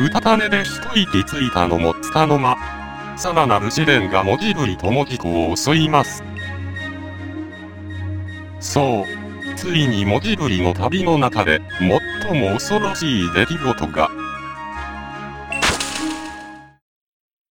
うたた寝で一息ついたのもつかの間。さらなる試練が文字ぶりともじ子を襲います。そう。ついに文字ぶりの旅の中で、最も恐ろしい出来事が、